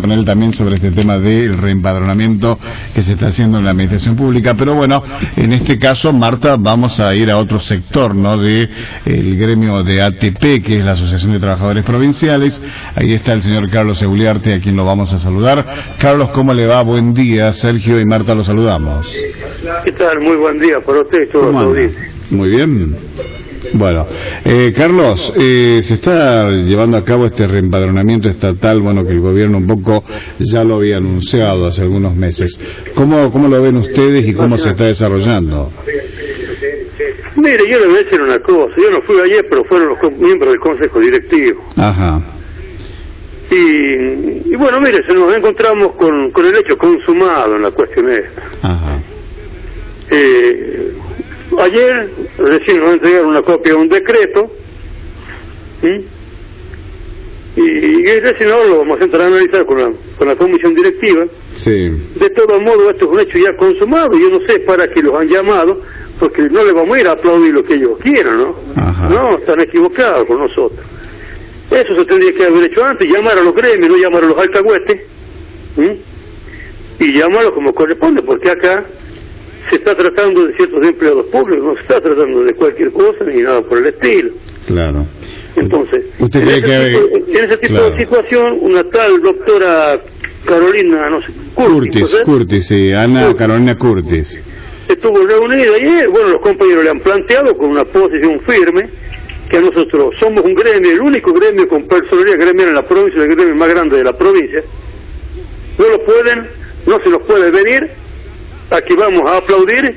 con él también sobre este tema del reempadronamiento que se está haciendo en la administración pública. Pero bueno, en este caso, Marta, vamos a ir a otro sector, ¿no? De el gremio de ATP, que es la Asociación de Trabajadores Provinciales. Ahí está el señor Carlos Euliarte, a quien lo vamos a saludar. Carlos, ¿cómo le va? Buen día. Sergio y Marta, lo saludamos. ¿Qué tal? Muy buen día para usted y todos Muy bien. Bueno, eh, Carlos, eh, se está llevando a cabo este reempadronamiento estatal, bueno, que el gobierno un poco ya lo había anunciado hace algunos meses. ¿Cómo, cómo lo ven ustedes y cómo se está desarrollando? Mire, yo le voy a decir una cosa. Yo no fui ayer, pero fueron los miembros del Consejo Directivo. Ajá. Y, y bueno, mire, se nos encontramos con, con el hecho consumado en la cuestión esta. Ajá. Eh, Ayer recién nos entregaron una copia de un decreto y recién ahora lo vamos a entrar a analizar con la, con la comisión directiva. Sí. De todo modo, esto es un hecho ya consumado. Yo no sé para qué los han llamado, porque no les vamos a ir a aplaudir lo que ellos quieran, ¿no? No, están equivocados con nosotros. Eso se tendría que haber hecho antes, llamar a los gremios, no llamar a los alcahuetes, y llamarlos como corresponde, porque acá se está tratando de ciertos empleados públicos, no se está tratando de cualquier cosa ni nada por el estilo. Claro. Entonces, ¿Usted en, ese que... tipo, en ese tipo de situación, una tal doctora Carolina, no sé, Curtis, Curtis, sí, Ana Carolina Curtis. Estuvo reunida ayer, bueno, los compañeros le han planteado con una posición firme que nosotros somos un gremio, el único gremio con personalidad gremial en la provincia, el gremio más grande de la provincia. No lo pueden, no se nos puede venir aquí vamos a aplaudir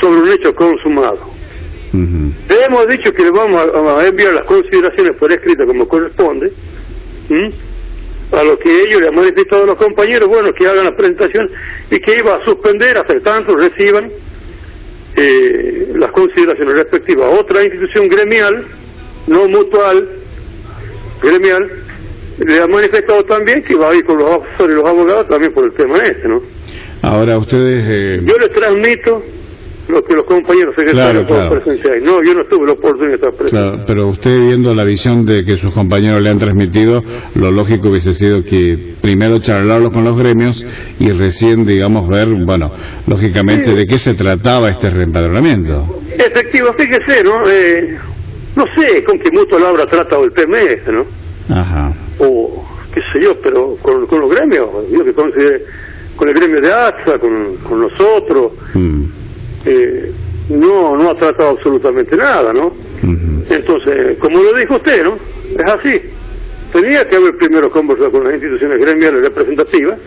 sobre un hecho consumado. Le hemos dicho que le vamos a, enviar las consideraciones por escrito como corresponde, a lo que ellos le han manifestado a los compañeros, bueno, que hagan la presentación y que iba a suspender hasta tanto reciban eh, las consideraciones respectivas. Otra institución gremial, no mutual, gremial, le ha manifestado también que va a ir con los y los abogados también por el tema este, ¿no? Ahora ustedes... Eh... Yo les transmito lo que los compañeros secretarios claro, claro. No, yo no tuve la oportunidad de estar presente. Claro, pero usted viendo la visión de que sus compañeros le han transmitido, lo lógico hubiese sido que primero charlarlo con los gremios y recién, digamos, ver, bueno, lógicamente, sí. de qué se trataba este reempadronamiento. Efectivo, fíjese, ¿no? Eh, no sé con qué mutuo lo habrá tratado el PMS, ¿no? Ajá. O qué sé yo, pero con, con los gremios, yo que considere con el gremio de AXA, con, con nosotros, mm. eh, no, no ha tratado absolutamente nada, ¿no? Uh -huh. Entonces, como lo dijo usted, ¿no? Es así. Tenía que haber primero conversado con las instituciones gremiales representativas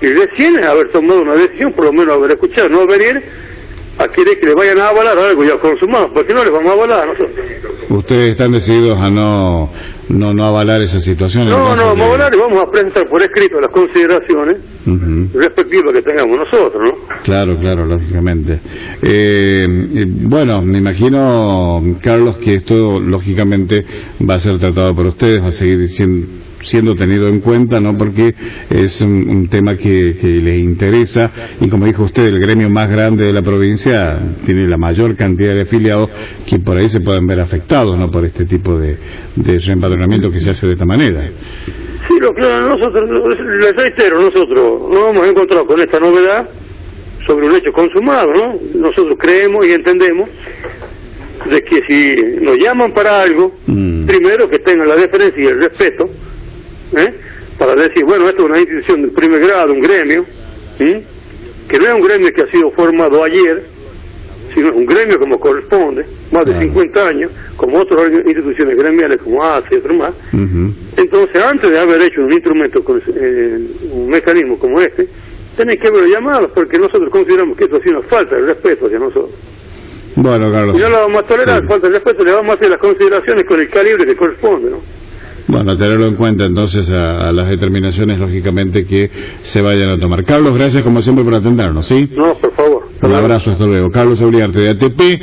y recién haber tomado una decisión, por lo menos haber escuchado, no venir a querer que le vayan a avalar algo ya consumado, porque no les vamos a avalar a nosotros. Ustedes están decididos a no no, no avalar esa situación. No, no, vamos a avalar y vamos a presentar por escrito las consideraciones uh -huh. respectivas que tengamos nosotros, ¿no? Claro, claro, lógicamente. Eh, bueno, me imagino, Carlos, que esto lógicamente va a ser tratado por ustedes, va a seguir siendo siendo tenido en cuenta, ¿no? Porque es un, un tema que, que, les interesa y como dijo usted, el gremio más grande de la provincia tiene la mayor cantidad de afiliados que por ahí se pueden ver afectados, ¿no? Por este tipo de, de reempadronamiento que se hace de esta manera. Sí, lo que nosotros, les reitero, nosotros nos hemos encontrado con esta novedad sobre un hecho consumado, ¿no? Nosotros creemos y entendemos de que si nos llaman para algo, mm. primero que tengan la deferencia y el respeto, ¿eh? para decir, bueno, esto es una institución de primer grado, un gremio, que no es un gremio que ha sido formado ayer, sino un gremio como corresponde, más de Claro. 50 años, como otras instituciones gremiales como ACE y otros más. Entonces, antes de haber hecho un instrumento, con, eh, un mecanismo como este, tenéis que haberlo llamado, porque nosotros consideramos que esto ha sido una falta de respeto hacia nosotros. Bueno, Carlos. Y no lo vamos a tolerar, Sí. falta de respeto, le vamos a hacer las consideraciones con el calibre que corresponde, ¿no? Bueno, tenerlo en cuenta entonces a, a las determinaciones, lógicamente, que se vayan a tomar. Carlos, gracias como siempre por atendernos, ¿sí? No, por favor. Un abrazo, hasta luego. Carlos Euriarte de ATP.